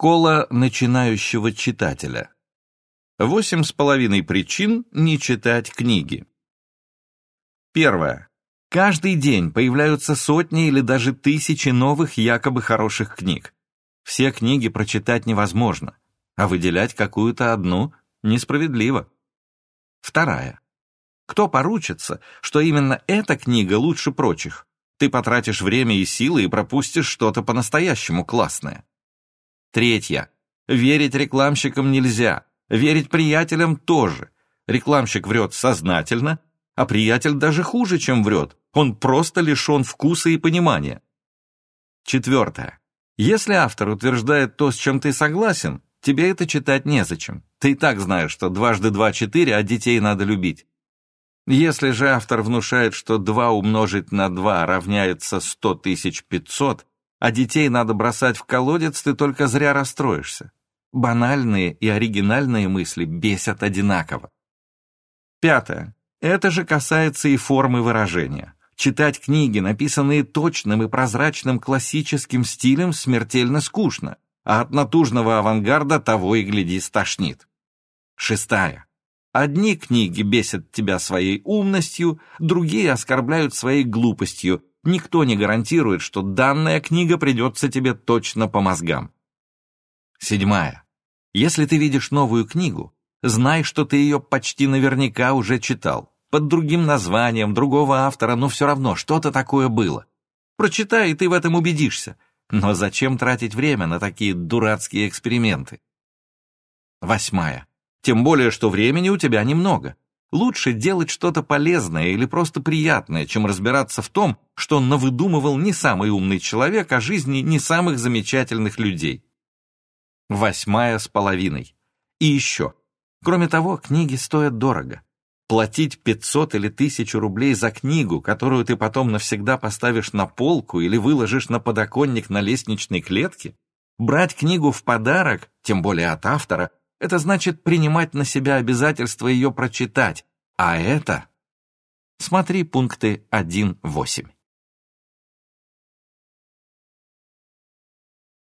Школа начинающего читателя. Восемь с половиной причин не читать книги. Первое. Каждый день появляются сотни или даже тысячи новых якобы хороших книг. Все книги прочитать невозможно, а выделять какую-то одну несправедливо. Вторая. Кто поручится, что именно эта книга лучше прочих? Ты потратишь время и силы и пропустишь что-то по-настоящему классное. Третье. Верить рекламщикам нельзя. Верить приятелям тоже. Рекламщик врет сознательно, а приятель даже хуже, чем врет. Он просто лишен вкуса и понимания. Четвертое. Если автор утверждает то, с чем ты согласен, тебе это читать незачем. Ты и так знаешь, что дважды два — четыре, а детей надо любить. Если же автор внушает, что 2 умножить на 2 равняется 100 500, а детей надо бросать в колодец, ты только зря расстроишься. Банальные и оригинальные мысли бесят одинаково. Пятое. Это же касается и формы выражения. Читать книги, написанные точным и прозрачным классическим стилем, смертельно скучно, а от натужного авангарда того и гляди стошнит. Шестая. Одни книги бесят тебя своей умностью, другие оскорбляют своей глупостью. Никто не гарантирует, что данная книга придется тебе точно по мозгам. Седьмая. Если ты видишь новую книгу, знай, что ты ее почти наверняка уже читал. Под другим названием, другого автора, но все равно что-то такое было. Прочитай, и ты в этом убедишься. Но зачем тратить время на такие дурацкие эксперименты? Восьмая. Тем более, что времени у тебя немного. Лучше делать что-то полезное или просто приятное, чем разбираться в том, что навыдумывал не самый умный человек о жизни не самых замечательных людей. Восьмая с половиной. И еще. Кроме того, книги стоят дорого. Платить 500 или 1000 рублей за книгу, которую ты потом навсегда поставишь на полку или выложишь на подоконник на лестничной клетке, брать книгу в подарок, тем более от автора, это значит принимать на себя обязательство ее прочитать, а это... Смотри пункты 1.8.